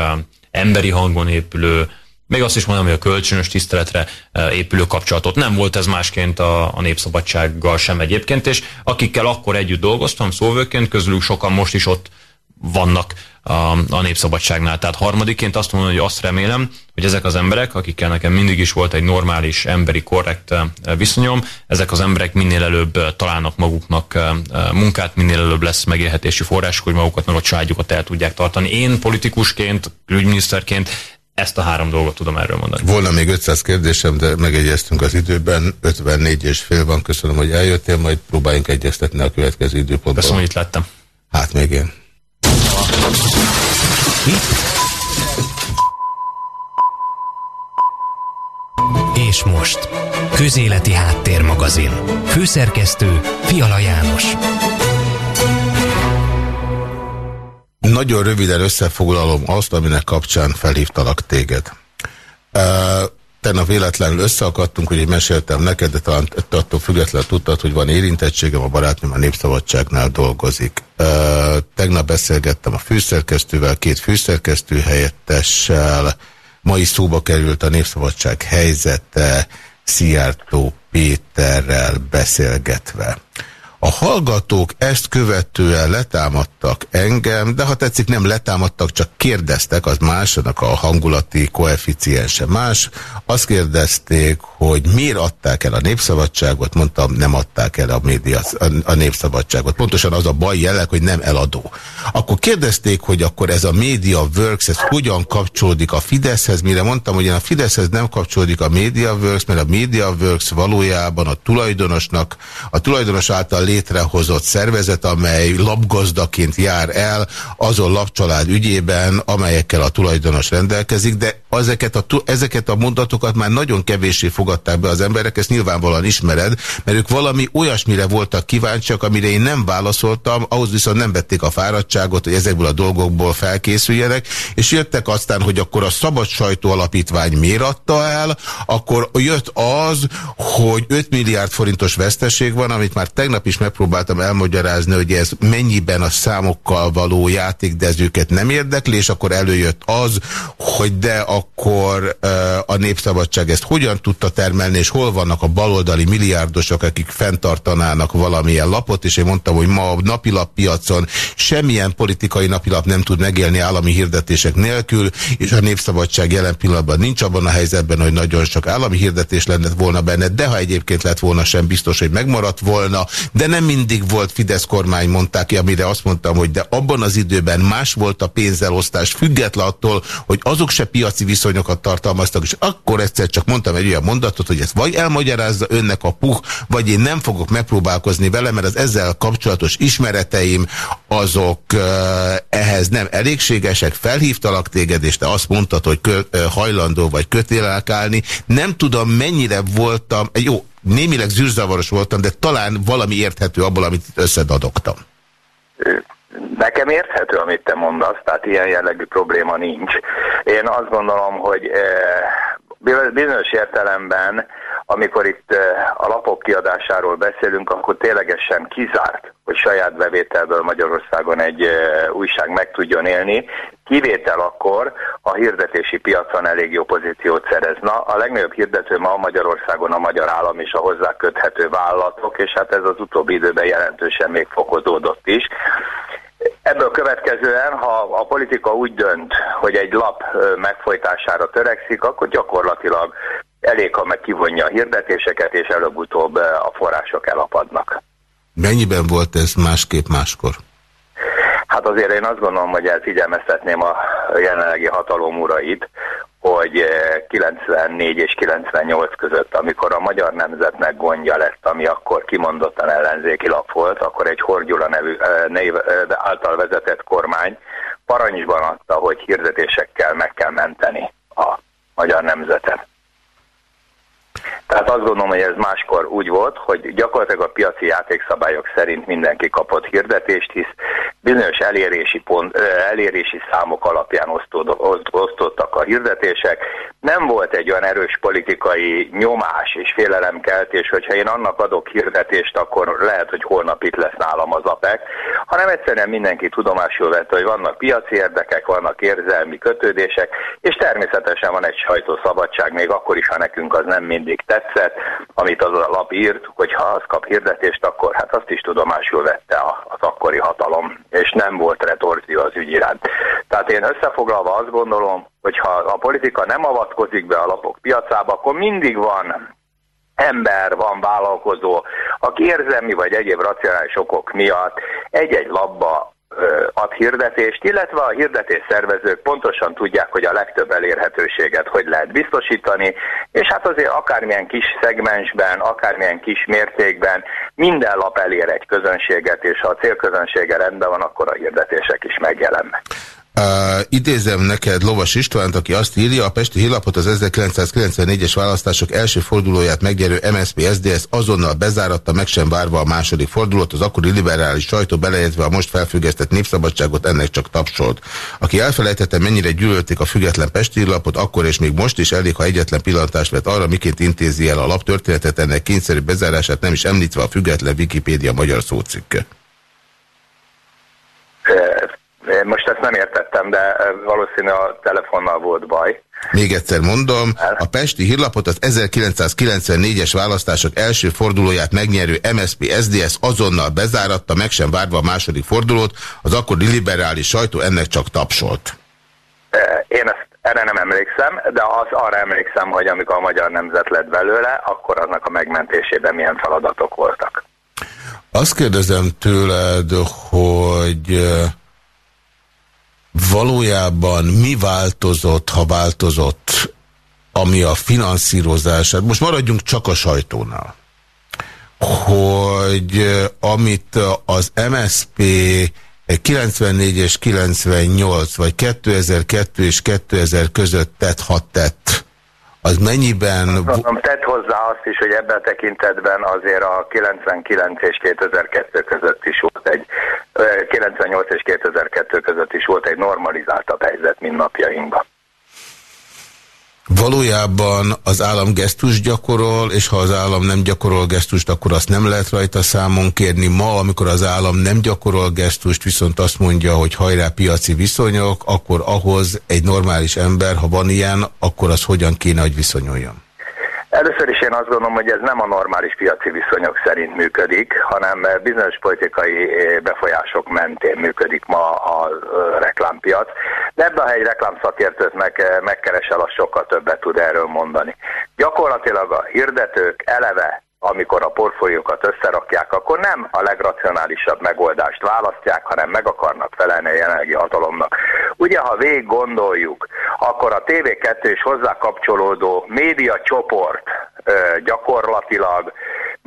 emberi hangon épülő, még azt is mondom, hogy a kölcsönös tiszteletre e, épülő kapcsolatot. Nem volt ez másként a, a népszabadsággal sem egyébként, és akikkel akkor együtt dolgoztam szóvőként, közülük sokan most is ott vannak a, a népszabadságnál. Tehát harmadiként azt mondom, hogy azt remélem, hogy ezek az emberek, akikkel nekem mindig is volt egy normális, emberi, korrekt viszonyom, ezek az emberek minél előbb találnak maguknak munkát, minél előbb lesz megélhetési forrásuk, hogy magukat meg a családjukat el tudják tartani. Én politikusként, külügyminiszterként ezt a három dolgot tudom erről mondani. Volna még 500 kérdésem, de megegyeztünk az időben. 54 és fél van. Köszönöm, hogy eljöttél, majd próbáljunk egyeztetni a következő időpontban. Köszönöm, hogy itt lettem. Hát még én. És most. Közéleti Háttérmagazin. Főszerkesztő Fiala János. Nagyon röviden összefoglalom azt, aminek kapcsán felhívtalak téged. Uh, Tegnap véletlenül összeakadtunk, hogy meséltem neked, de talán attól függetlenül tudtad, hogy van érintettségem, a barátnőm a Népszabadságnál dolgozik. Tegnap beszélgettem a főszerkesztővel, két főszerkesztő helyettessel, ma is szóba került a Népszabadság helyzete, Szijjártó Péterrel beszélgetve. A hallgatók ezt követően letámadtak engem, de ha tetszik nem letámadtak, csak kérdeztek, az másodnak a hangulati koeficiense más. Azt kérdezték, hogy miért adták el a népszabadságot, mondtam, nem adták el a, média, a népszabadságot. Pontosan az a baj jelleg, hogy nem eladó. Akkor kérdezték, hogy akkor ez a Media Works, ez hogyan kapcsolódik a Fideszhez, mire mondtam, hogy a Fideszhez nem kapcsolódik a Media Works, mert a Media Works valójában a tulajdonosnak, a tulajdonos által létrehozott szervezet, amely lapgazdaként jár el azon lapcsalád ügyében, amelyekkel a tulajdonos rendelkezik, de ezeket a, ezeket a mondatokat már nagyon kevéssé fogadták be az emberek, ezt nyilvánvalóan ismered, mert ők valami olyasmire voltak kíváncsiak, amire én nem válaszoltam, ahhoz viszont nem vették a fáradtságot, hogy ezekből a dolgokból felkészüljenek, és jöttek aztán, hogy akkor a Szabad Sajtó Alapítvány miért adta el, akkor jött az, hogy 5 milliárd forintos veszteség van, amit már tegnap is megpróbáltam elmagyarázni, hogy ez mennyiben a számokkal való játék, de ez őket nem érdekli, és akkor előjött az, hogy de akkor a Népszabadság ezt hogyan tudta termelni, és hol vannak a baloldali milliárdosok, akik fenntartanának valamilyen lapot, és én mondtam, hogy ma a napilap piacon semmilyen politikai napilap nem tud megélni állami hirdetések nélkül, és a Népszabadság jelen pillanatban nincs abban a helyzetben, hogy nagyon sok állami hirdetés lenne volna benne, de ha egyébként lett volna sem biztos, hogy megmaradt volna, de nem mindig volt Fidesz kormány, mondták ki, amire azt mondtam, hogy de abban az időben más volt a pénzelosztás, független attól, hogy azok se piaci viszonyokat tartalmaztak, és akkor egyszer csak mondtam egy olyan mondatot, hogy ezt vagy elmagyarázza önnek a puh, vagy én nem fogok megpróbálkozni vele, mert az ezzel kapcsolatos ismereteim azok ehhez nem elégségesek, felhívtalak téged, és te azt mondtad, hogy hajlandó vagy kötélek állni. Nem tudom, mennyire voltam, jó, némileg zűrzavaros voltam, de talán valami érthető abból, amit összedadogtam. Nekem érthető, amit te mondasz, tehát ilyen jellegű probléma nincs. Én azt gondolom, hogy eh, bizonyos értelemben, amikor itt eh, a lapok kiadásáról beszélünk, akkor ténylegesen kizárt, hogy saját bevételből Magyarországon egy eh, újság meg tudjon élni. Kivétel akkor, a hirdetési piacon elég jó pozíciót szerezna. A legnagyobb hirdető ma Magyarországon a magyar állam és a hozzá köthető vállalatok, és hát ez az utóbbi időben jelentősen még fokozódott is. Ebből következően, ha a politika úgy dönt, hogy egy lap megfojtására törekszik, akkor gyakorlatilag elég, ha meg kivonja a hirdetéseket, és előbb-utóbb a források elapadnak. Mennyiben volt ez másképp máskor? Hát azért én azt gondolom, hogy elfigyelmeztetném a jelenlegi hatalom urait, hogy 94 eh, és 98 között, amikor a Magyar Nemzetnek gondja lett, ami akkor kimondottan ellenzéki lap volt, akkor egy Horgyula nevű, eh, név eh, által vezetett kormány parancsban adta, hogy hirdetésekkel meg kell menteni a Magyar Nemzetet. Tehát azt gondolom, hogy ez máskor úgy volt, hogy gyakorlatilag a piaci játékszabályok szerint mindenki kapott hirdetést, hisz bizonyos elérési, pont, elérési számok alapján osztottak a hirdetések. Nem volt egy olyan erős politikai nyomás és félelemkeltés, hogyha én annak adok hirdetést, akkor lehet, hogy holnap itt lesz nálam az APEC, hanem egyszerűen mindenki tudomásul vette, hogy vannak piaci érdekek, vannak érzelmi kötődések, és természetesen van egy sajtószabadság, még akkor is, ha nekünk az nem mindig tetszik tetszett, amit az a lap írt, hogyha az kap hirdetést, akkor hát azt is tudomásul vette az akkori hatalom, és nem volt retorzió az ügy iránt. Tehát én összefoglalva azt gondolom, hogy ha a politika nem avatkozik be a lapok piacába, akkor mindig van ember, van vállalkozó, aki érzelmi vagy egyéb racionális okok miatt egy-egy labba ad hirdetést, illetve a hirdetés szervezők pontosan tudják, hogy a legtöbb elérhetőséget hogy lehet biztosítani, és hát azért akármilyen kis szegmensben, akármilyen kis mértékben minden lap elér egy közönséget, és ha a célközönsége rendben van, akkor a hirdetések is megjelennek. Uh, idézem neked Lovas Istvánt, aki azt írja, a Pesti Hírlapot az 1994-es választások első fordulóját meggyerő MSZP-SZDSZ azonnal bezáratta, meg sem várva a második fordulót, az akkori liberális sajtó beleértve a most felfüggesztett népszabadságot ennek csak tapsolt. Aki elfelejtette, mennyire gyűlölték a független Pesti Hírlapot, akkor és még most is elég, ha egyetlen pillantást vett arra, miként intézi el a lap történetet, ennek kényszerű bezárását nem is említve a független Wikipédia magyar szócikke. Én most ezt nem értettem, de valószínű a telefonnal volt baj. Még egyszer mondom, a Pesti hírlapot az 1994-es választások első fordulóját megnyerő MSP-SDS azonnal bezáratta, meg sem várva a második fordulót, az akkori liberális sajtó ennek csak tapsolt. Én ezt erre nem emlékszem, de az, arra emlékszem, hogy amikor a magyar nemzet lett belőle, akkor annak a megmentésében milyen feladatok voltak. Azt kérdezem tőled, hogy valójában mi változott, ha változott, ami a finanszírozását, most maradjunk csak a sajtónál, hogy amit az MSP 94 és 98, vagy 2002 és 2000 között tett, ha tett, az mennyiben... Mondom, tett hozzá azt is, hogy ebben a tekintetben azért a 99 és 2002 között is volt egy, 98 és 2002 között is volt egy normalizáltabb helyzet, mint napjainkban. Valójában az állam gesztus gyakorol, és ha az állam nem gyakorol gesztust, akkor azt nem lehet rajta számon kérni. Ma, amikor az állam nem gyakorol gesztust, viszont azt mondja, hogy hajrá piaci viszonyok, akkor ahhoz egy normális ember, ha van ilyen, akkor az hogyan kéne, hogy viszonyuljon? Először is én azt gondolom, hogy ez nem a normális piaci viszonyok szerint működik, hanem bizonyos politikai eh, befolyások mentén működik ma a eh, reklámpiac. De ebben, ha egy reklámszakértőt meg, eh, megkeresel, az sokkal többet tud erről mondani. Gyakorlatilag a hirdetők eleve amikor a portfóliókat összerakják, akkor nem a legracionálisabb megoldást választják, hanem meg akarnak felelni a jelenlegi hatalomnak. Ugye, ha végig gondoljuk, akkor a TV2 és hozzá kapcsolódó média csoport gyakorlatilag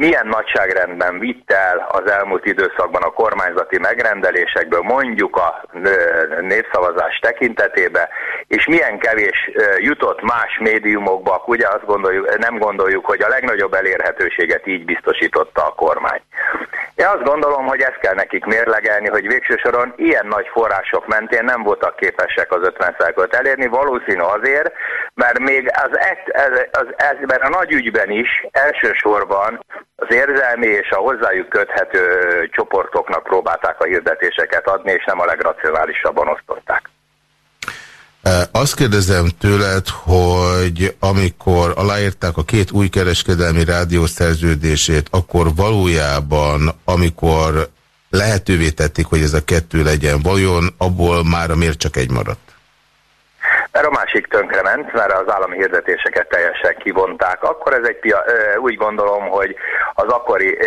milyen nagyságrendben vitt el az elmúlt időszakban a kormányzati megrendelésekből, mondjuk a népszavazás tekintetébe, és milyen kevés jutott más médiumokba, ugye azt gondoljuk, nem gondoljuk, hogy a legnagyobb elérhetőséget így biztosította a kormány. Én azt gondolom, hogy ezt kell nekik mérlegelni, hogy végső soron ilyen nagy források mentén nem voltak képesek az 50 ot elérni, valószínű azért, mert még az, ez, az, ezben a nagy ügyben is elsősorban az érzelmi és a hozzájuk köthető csoportoknak próbálták a hirdetéseket adni, és nem a legracionálisabban osztották. Azt kérdezem tőled, hogy amikor aláírták a két új kereskedelmi rádiószerződését, akkor valójában, amikor lehetővé tették, hogy ez a kettő legyen, vajon abból már miért csak egy maradt? Mert a másik tönkrement, mert az állami hirdetéseket teljesen kivonták. Akkor ez egy pia, úgy gondolom, hogy az akkori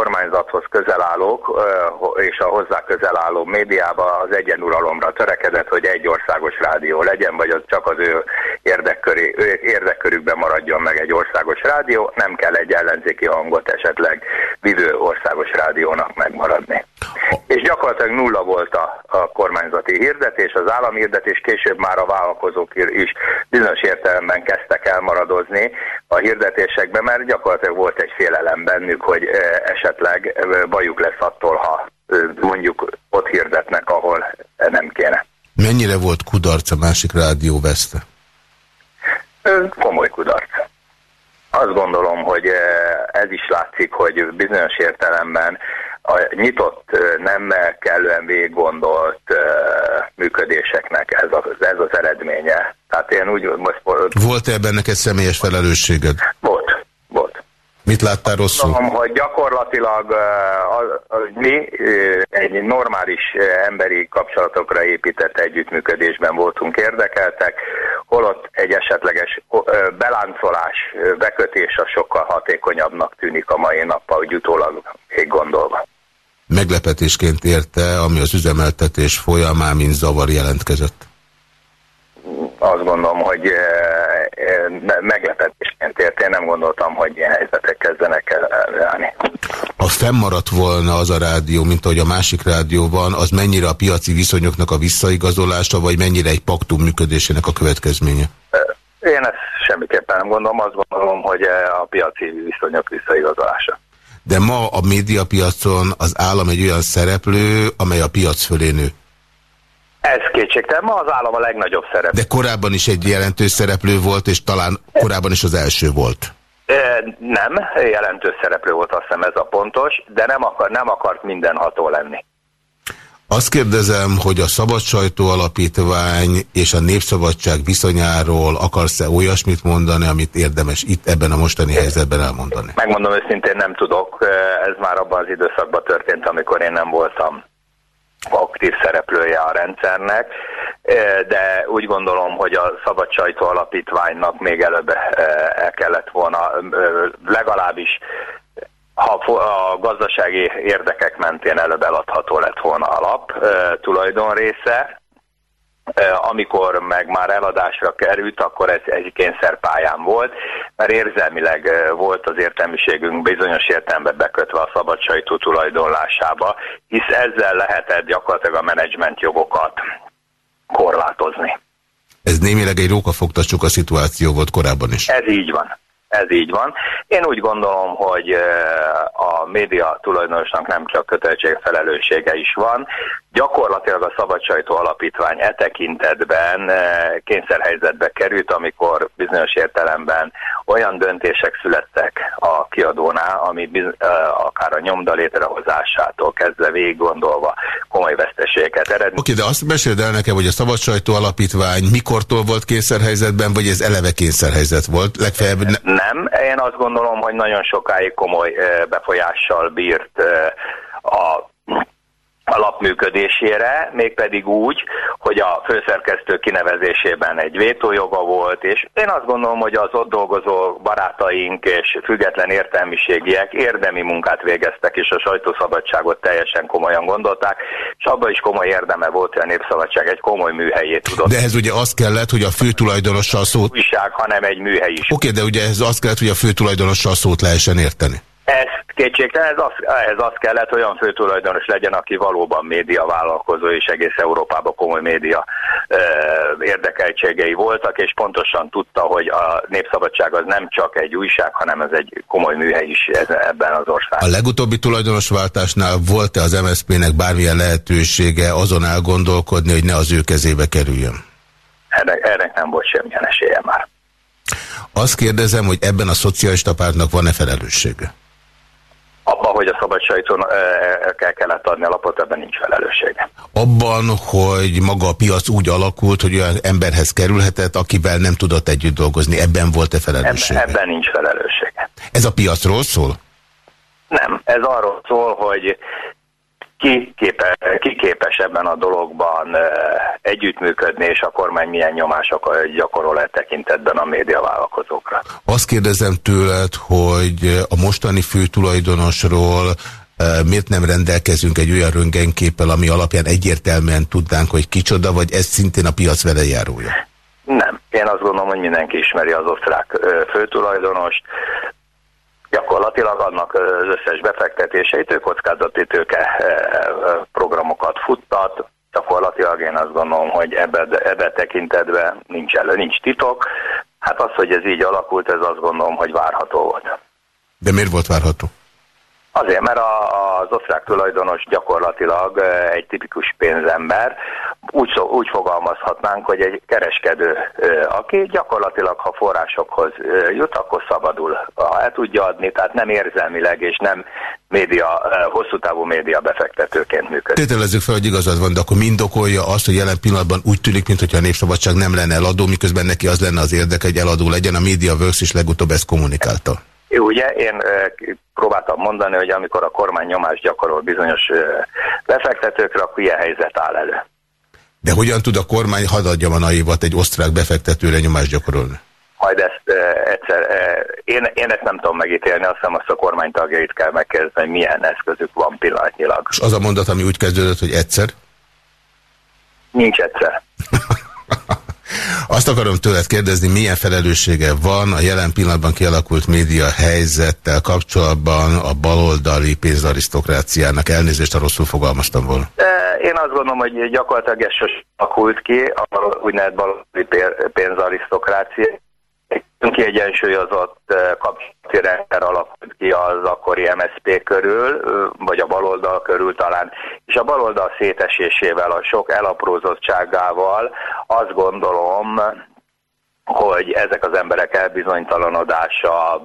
kormányzathoz közel állók és a hozzá közel álló médiába az egyenuralomra törekedett, hogy egy országos rádió legyen, vagy az csak az ő érdekköri, érdekkörükben maradjon meg egy országos rádió, nem kell egy ellenzéki hangot esetleg vívő országos rádiónak megmaradni. És gyakorlatilag nulla volt a, a kormányzati hirdetés, az állami hirdetés, később már a vállalkozók is bizonyos értelemben kezdtek elmaradozni a hirdetésekben, mert gyakorlatilag volt egy félelem bennük, hogy esetleg bajuk lesz attól, ha mondjuk ott hirdetnek, ahol nem kéne. Mennyire volt kudarc a másik rádió veszte? Komoly kudarc. Azt gondolom, hogy ez is látszik, hogy bizonyos értelemben a nyitott, nem kellően végiggondolt működéseknek ez az, ez az eredménye. Tehát én úgy most... Volt-e ebben neked személyes felelősséged? Volt. Mit láttál rosszul? Tudom, hogy gyakorlatilag mi egy normális emberi kapcsolatokra épített együttműködésben voltunk érdekeltek, holott egy esetleges beláncolás, bekötés a sokkal hatékonyabbnak tűnik a mai nappal, hogy utólag még gondolva. Meglepetésként érte, ami az üzemeltetés folyamán, mint zavar jelentkezett? Azt gondolom, hogy meglepetésként ért. Én nem gondoltam, hogy ilyen helyzetek kezdenek el elállni. Ha fennmaradt volna az a rádió, mint ahogy a másik rádió van, az mennyire a piaci viszonyoknak a visszaigazolása, vagy mennyire egy paktum működésének a következménye? Én ezt semmiképpen nem gondolom, azt gondolom, hogy a piaci viszonyok visszaigazolása. De ma a médiapiacon az állam egy olyan szereplő, amely a piac fölé nő. Ez kétségtelen, ma az állam a legnagyobb szereplő. De korábban is egy jelentős szereplő volt, és talán korábban is az első volt. Nem, jelentős szereplő volt, azt hiszem ez a pontos, de nem, akar, nem akart mindenható lenni. Azt kérdezem, hogy a Szabad Sajtó Alapítvány és a Népszabadság viszonyáról akarsz-e olyasmit mondani, amit érdemes itt ebben a mostani helyzetben elmondani? Megmondom őszintén nem tudok, ez már abban az időszakban történt, amikor én nem voltam aktív szereplője a rendszernek, de úgy gondolom, hogy a Szabad Sajtó Alapítványnak még előbb el kellett volna legalábbis ha a gazdasági érdekek mentén előbb eladható lett volna alap tulajdonrésze, amikor meg már eladásra került, akkor ez egy kényszerpályán volt, mert érzelmileg volt az értelmiségünk bizonyos értelemben bekötve a szabad sajtó tulajdonlásába, hisz ezzel lehetett gyakorlatilag a menedzsment jogokat korlátozni. Ez némileg egy rókafogtassuk a szituáció volt korábban is. Ez így van. Ez így van. Én úgy gondolom, hogy a média tulajdonosnak nem csak kötelesség felelőssége is van. Gyakorlatilag a Szabadsajtó Alapítvány e tekintetben kényszerhelyzetbe került, amikor bizonyos értelemben olyan döntések születtek a kiadónál, ami akár a nyomda létrehozásától kezdve végig gondolva komoly veszteségeket eredmény. Oké, de azt meséld el nekem, hogy a Szabadsajtó Alapítvány mikortól volt kényszerhelyzetben, vagy ez eleve kényszerhelyzet volt? Legfeljebb... Ne nem, én azt gondolom, hogy nagyon sokáig komoly befolyással bírt a alapműködésére, mégpedig úgy, hogy a főszerkesztő kinevezésében egy vétójoga volt, és én azt gondolom, hogy az ott dolgozó barátaink és független értelmiségiek érdemi munkát végeztek, és a sajtószabadságot teljesen komolyan gondolták, és abban is komoly érdeme volt, hogy a Népszabadság egy komoly műhelyét tudott. De ez ugye azt kellett, hogy a főtulajdonossal szót... Újság, hanem egy műhely is. Oké, de ugye ez azt kellett, hogy a főtulajdonossal szót lehessen érteni. Ez kétségtelen, ez az, ehhez az kellett, olyan főtulajdonos legyen, aki valóban média vállalkozó, és egész Európában komoly média ö, érdekeltségei voltak, és pontosan tudta, hogy a Népszabadság az nem csak egy újság, hanem ez egy komoly műhely is ez, ebben az országban. A legutóbbi tulajdonosváltásnál volt-e az MSZP-nek bármilyen lehetősége azon elgondolkodni, hogy ne az ő kezébe kerüljön? Erre, erre nem volt semmilyen esélye már. Azt kérdezem, hogy ebben a szocialista pártnak van-e felelőssége? Abban, hogy a szabad sajtón el kellett adni a lapot, ebben nincs felelőssége. Abban, hogy maga a piac úgy alakult, hogy olyan emberhez kerülhetett, akivel nem tudott együtt dolgozni, ebben volt-e felelőssége? Ebben, ebben nincs felelőssége. Ez a piacról szól? Nem, ez arról szól, hogy ki, képe, ki képes ebben a dologban együttműködni, és a kormány milyen nyomásokat gyakorol e tekintetben a médiavállalkozókra. Azt kérdezem tőled, hogy a mostani főtulajdonosról miért nem rendelkezünk egy olyan röngenképpel, ami alapján egyértelműen tudnánk, hogy kicsoda, vagy ez szintén a piac velejárója? Nem. Én azt gondolom, hogy mindenki ismeri az osztrák főtulajdonost, gyakorlatilag annak az összes befektetéseit, ő kockázati tőke programokat futtat, gyakorlatilag én azt gondolom, hogy ebbe, ebbe tekintetben nincs elő, nincs titok. Hát az, hogy ez így alakult, ez azt gondolom, hogy várható volt. De miért volt várható? Azért, mert az osztrák tulajdonos gyakorlatilag egy tipikus pénzember, úgy, úgy fogalmazhatnánk, hogy egy kereskedő, aki gyakorlatilag, ha forrásokhoz jut, akkor szabadul, ha el tudja adni, tehát nem érzelmileg és nem média, hosszú távú média befektetőként működik. Tételezzük fel, hogy igazad van, de akkor mind okolja azt, hogy jelen pillanatban úgy tűnik, mintha a népszabadság nem lenne eladó, miközben neki az lenne az érdeke, hogy eladó legyen. A Media Works is legutóbb ezt kommunikálta. Ugye én próbáltam mondani, hogy amikor a kormány nyomást gyakorol bizonyos befektetőkre, akkor ilyen helyzet áll elő. De hogyan tud a kormány, hadd a naivat, egy osztrák befektetőre nyomást gyakorolni? Majd ezt e, egyszer, e, én, én ezt nem tudom megítélni, azt hiszem azt a kormány tagjait kell megkérdezni, hogy milyen eszközük van pillanatnyilag. És az a mondat, ami úgy kezdődött, hogy egyszer? Nincs egyszer. Azt akarom tőled kérdezni, milyen felelőssége van a jelen pillanatban kialakult média helyzettel kapcsolatban a baloldali pénzarisztokráciának. Elnézést, a rosszul fogalmaztam volna. Én azt gondolom, hogy gyakorlatilag sosem alakult ki, a úgynevezett baloldali pénzarisztokrácia kiegyensúlyozott kapcsolati rendszer alakult ki az akkori MSZP körül, vagy a baloldal körül talán, és a baloldal szétesésével, a sok elaprózottságával azt gondolom, hogy ezek az emberek elbizonytalanodása,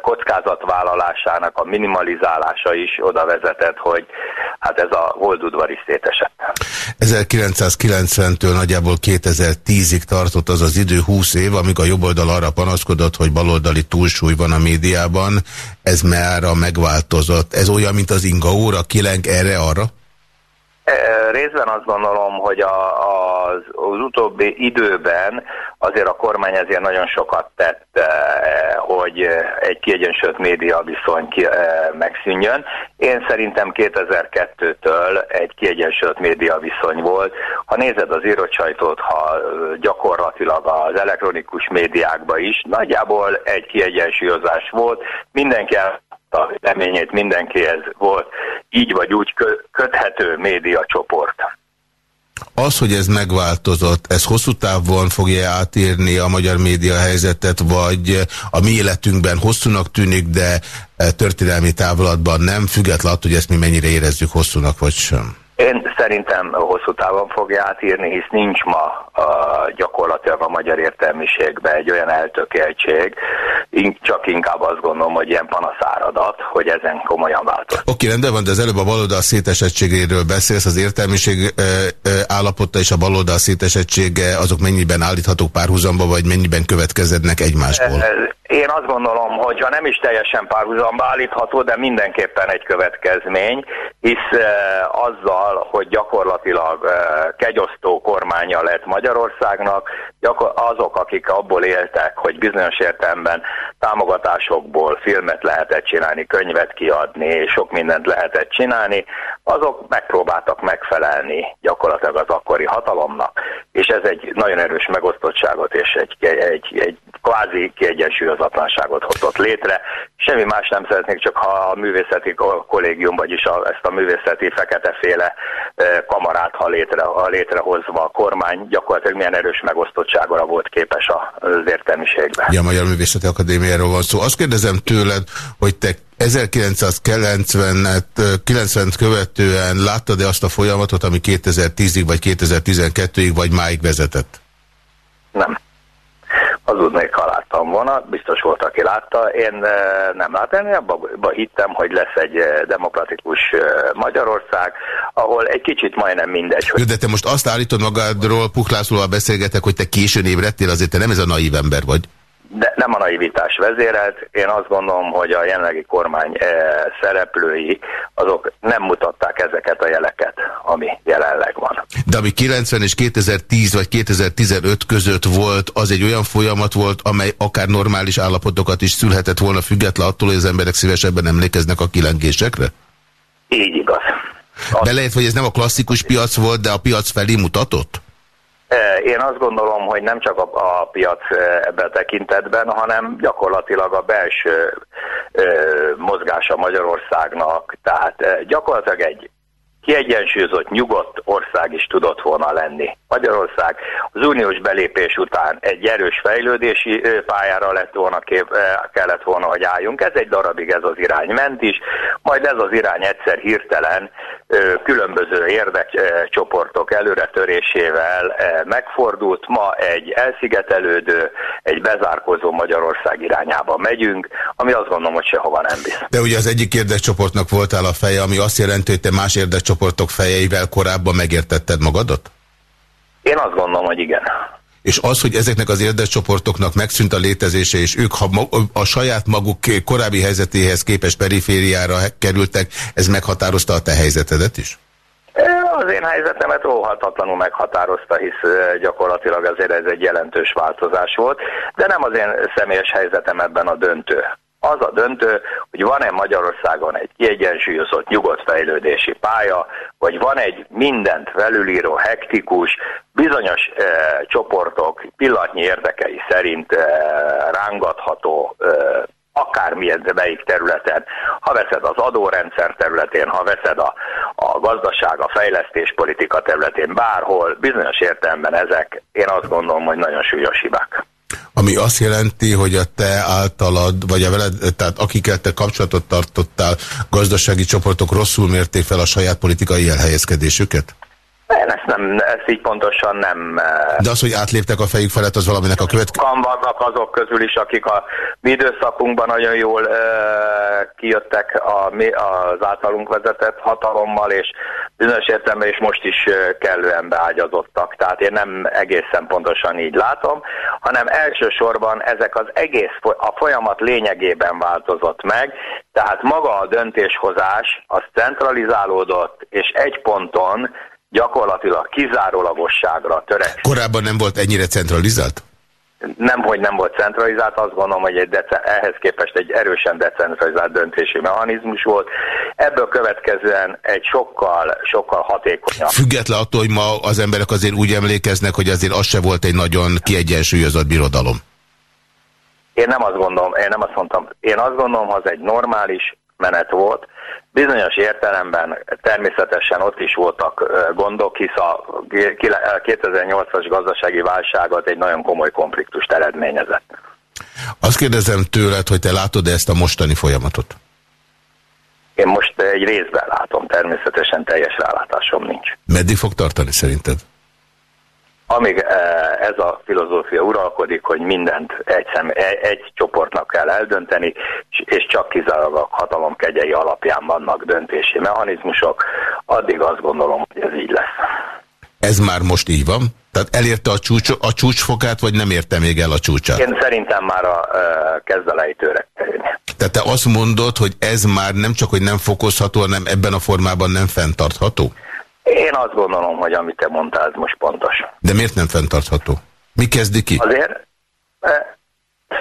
kockázatvállalásának a minimalizálása is oda vezetett, hogy hát ez a holdudvar is szétesett. 1990-től nagyjából 2010-ig tartott az az idő 20 év, amíg a jobboldal arra panaszkodott, hogy baloldali túlsúly van a médiában. Ez már megváltozott. Ez olyan, mint az inga óra, kileng erre-arra? Részben azt gondolom, hogy a, az, az utóbbi időben azért a kormány ezért nagyon sokat tett, hogy egy kiegyensúlyozott média viszony ki, megszűnjön. Én szerintem 2002-től egy kiegyensúlyozott média viszony volt. Ha nézed az írócsajtót, ha gyakorlatilag az elektronikus médiákban is, nagyjából egy kiegyensúlyozás volt. Mindenki a reményét mindenkihez volt így vagy úgy köthető média csoport. Az, hogy ez megváltozott, ez hosszú távon fogja átírni a magyar média helyzetet, vagy a mi életünkben hosszúnak tűnik, de történelmi távlatban nem, függetlenül attól, hogy ezt mi mennyire érezzük hosszúnak, vagy sem? Én szerintem hosszú távon fogja átírni, hisz nincs ma a, gyakorlatilag a magyar értelmiségben egy olyan eltökéltség, csak inkább azt gondolom, hogy ilyen panaszáradat, hogy ezen komolyan változik. Oké, okay, rendben van, de az előbb a baloldal szétesettségéről beszélsz, az értelmiség e, e, állapota és a baloldal szétesettsége, azok mennyiben állíthatók párhuzamba, vagy mennyiben következednek egymásból? Én azt gondolom, hogy ha nem is teljesen párhuzamba állítható, de mindenképpen egy következmény, hisz e, azzal, hogy gyakorlatilag e, kegyosztó kormánya lett Magyarországnak, gyakor azok, akik abból éltek, hogy bizonyos értelemben támogatásokból filmet lehetett csinálni, könyvet kiadni, sok mindent lehetett csinálni, azok megpróbáltak megfelelni gyakorlatilag az akkori hatalomnak, és ez egy nagyon erős megosztottságot és egy, egy, egy kvázi kiegyensúlyozatlanságot hozott létre. Semmi más nem szeretnék, csak ha a művészeti kollégium, vagyis a, ezt a művészeti feketeféle e, kamarát, ha, létre, ha létrehozva a kormány, gyakorlatilag milyen erős megosztottságra volt képes az értelmiségben. Ja, a Magyar Művészeti Akadémiáról van szó. Azt kérdezem tőled, hogy te 1990-et követően láttad-e azt a folyamatot, ami 2010-ig, vagy 2012-ig, vagy máig vezetett? Nem. Hazudnék, ha láttam volna, biztos volt, aki látta. Én nem láttam, én abban hittem, hogy lesz egy demokratikus Magyarország, ahol egy kicsit majdnem mindegy. Hogy... de te most azt állítod magadról, Puklászlóval beszélgetek, hogy te későn ébredtél, azért te nem ez a naív ember vagy de nem a naivitás vezérelt. Én azt gondolom, hogy a jelenlegi kormány eh, szereplői azok nem mutatták ezeket a jeleket, ami jelenleg van. De ami 90 és 2010 vagy 2015 között volt, az egy olyan folyamat volt, amely akár normális állapotokat is szülhetett volna független attól, hogy az emberek szívesebben emlékeznek a kilengésekre? Így igaz. Belejött, hogy ez nem a klasszikus piac volt, de a piac felé mutatott? Én azt gondolom, hogy nem csak a, a piac ebben tekintetben, hanem gyakorlatilag a belső mozgása Magyarországnak. Tehát gyakorlatilag egy kiegyensúlyozott, nyugodt ország is tudott volna lenni. Magyarország az uniós belépés után egy erős fejlődési pályára lett volna kép, kellett volna, hogy álljunk. Ez egy darabig ez az irány ment is, majd ez az irány egyszer hirtelen különböző érdekcsoportok előretörésével megfordult. Ma egy elszigetelődő, egy bezárkozó Magyarország irányába megyünk, ami azt gondolom, hogy sehova nem visz. De ugye az egyik érdekcsoportnak voltál a feje, ami azt jelenti, hogy te más érdekcsoportok fejeivel korábban megértetted magadat? Én azt gondolom, hogy igen. és az, hogy ezeknek az érdekcsoportoknak megszűnt a létezése, és ők ha a saját maguk korábbi helyzetéhez képes perifériára kerültek, ez meghatározta a te helyzetedet is? Az én helyzetemet óhatatlanul meghatározta, hisz gyakorlatilag azért ez egy jelentős változás volt, de nem az én személyes helyzetem ebben a döntő. Az a döntő, hogy van-e Magyarországon egy kiegyensúlyozott nyugodt fejlődési pálya, vagy van egy mindent felülíró, hektikus, bizonyos e, csoportok pillanatnyi érdekei szerint e, rángatható e, akármilyen melyik területen, ha veszed az adórendszer területén, ha veszed a, a gazdaság, a fejlesztés politika területén, bárhol, bizonyos értelemben ezek, én azt gondolom, hogy nagyon súlyos hibák. Ami azt jelenti, hogy a te általad, vagy a veled, tehát akikkel te kapcsolatot tartottál, gazdasági csoportok rosszul mérték fel a saját politikai elhelyezkedésüket? Én ezt, nem, ezt így pontosan nem... Eh, De az, hogy átléptek a fejük felett, az valaminek a következő... vannak azok közül is, akik a mi időszakunkban nagyon jól uh, kijöttek a, az általunk vezetett hatalommal, és bizonyos értelemben is most is uh, kellően beágyazottak. Tehát én nem egészen pontosan így látom, hanem elsősorban ezek az egész, a folyamat lényegében változott meg, tehát maga a döntéshozás az centralizálódott, és egy ponton gyakorlatilag kizárólagosságra törek. Korábban nem volt ennyire centralizált? Nem, hogy nem volt centralizált, azt gondolom, hogy egy ehhez képest egy erősen decentralizált döntési mechanizmus volt. Ebből következően egy sokkal, sokkal hatékonyabb. Független attól, hogy ma az emberek azért úgy emlékeznek, hogy azért az se volt egy nagyon kiegyensúlyozott birodalom. Én nem azt gondolom, én nem azt mondtam, én azt gondolom, hogy az egy normális menet volt, Bizonyos értelemben természetesen ott is voltak gondok, hisz a 2008-as gazdasági válságot egy nagyon komoly konfliktust eredményezett. Azt kérdezem tőled, hogy te látod -e ezt a mostani folyamatot? Én most egy részben látom, természetesen teljes rálátásom nincs. Meddig fog tartani szerinted? Amíg eh, ez a filozófia uralkodik, hogy mindent egy, szem, egy csoportnak kell eldönteni, és csak kizárólag a hatalom kegyei alapján vannak döntési mechanizmusok, addig azt gondolom, hogy ez így lesz. Ez már most így van? Tehát elérte a, csúcs, a csúcsfokát, vagy nem érte még el a csúcsát? Én szerintem már a uh, kezd a lejtőre Tehát te azt mondod, hogy ez már nem csak, hogy nem fokozható, hanem ebben a formában nem fenntartható? Én azt gondolom, hogy amit te mondtál, most pontos. De miért nem fenntartható? Mi kezdi ki? Azért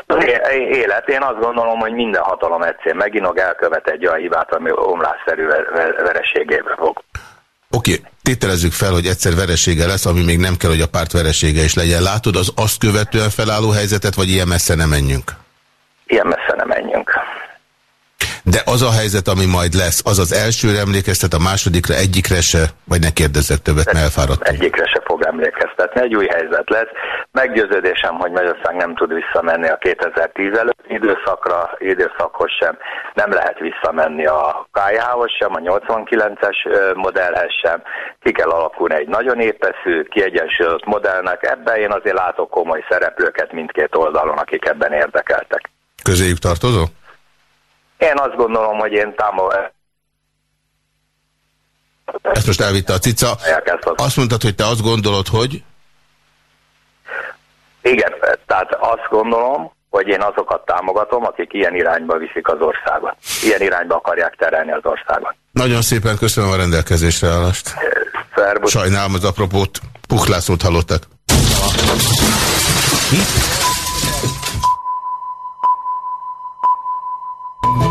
az élet. Én azt gondolom, hogy minden hatalom egyszer meginog, elkövet egy olyan hibát, ami omlásszerű vereségébe fog. Oké, okay. tételezzük fel, hogy egyszer veresége lesz, ami még nem kell, hogy a párt veresége is legyen. Látod az azt követően felálló helyzetet, vagy ilyen messze nem menjünk? Ilyen messze nem menjünk. De az a helyzet, ami majd lesz, az az elsőre emlékeztet, a másodikra egyikre se, vagy ne kérdezzek többet, mert elfáradtam. Egyikre se fog emlékeztetni, egy új helyzet lesz. Meggyőződésem, hogy Magyarország nem tud visszamenni a 2010 előtti időszakra, időszakhoz sem, nem lehet visszamenni a KH-hoz sem, a 89-es modellhez sem. Ki kell alakulni egy nagyon épeszű, kiegyensúlyozott modellnek. Ebben én azért látok komoly szereplőket mindkét oldalon, akik ebben érdekeltek. Közéjük tartozó? Én azt gondolom, hogy én támogatom. Ezt most elvitte a cica. Azt mondtad, hogy te azt gondolod, hogy? Igen, tehát azt gondolom, hogy én azokat támogatom, akik ilyen irányba viszik az országot. Ilyen irányba akarják terelni az országot. Nagyon szépen köszönöm a rendelkezésre állást. Szerbus. Sajnálom az apropót. Puhlászót hallottak.